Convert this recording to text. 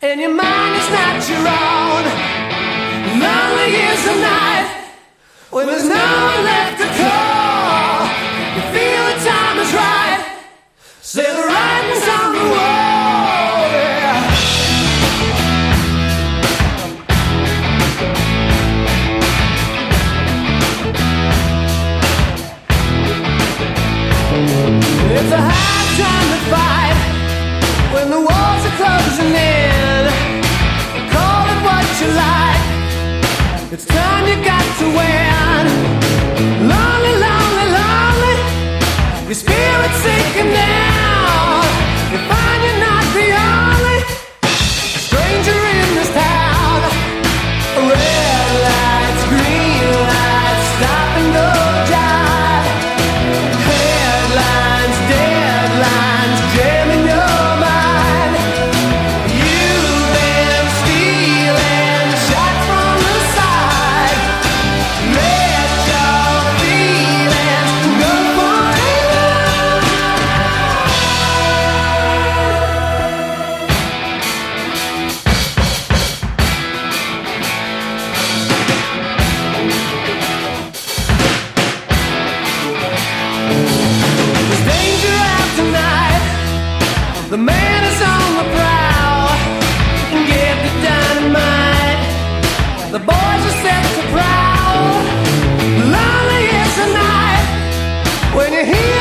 and your mind is not your own. Lonely is the night when there's no one left to call. You feel the time is right. Say the writing's on the wall. Yeah. It's a hard time to fight when the walls are closing in. It's time you got set to prowl. Lonely is the night when you hear.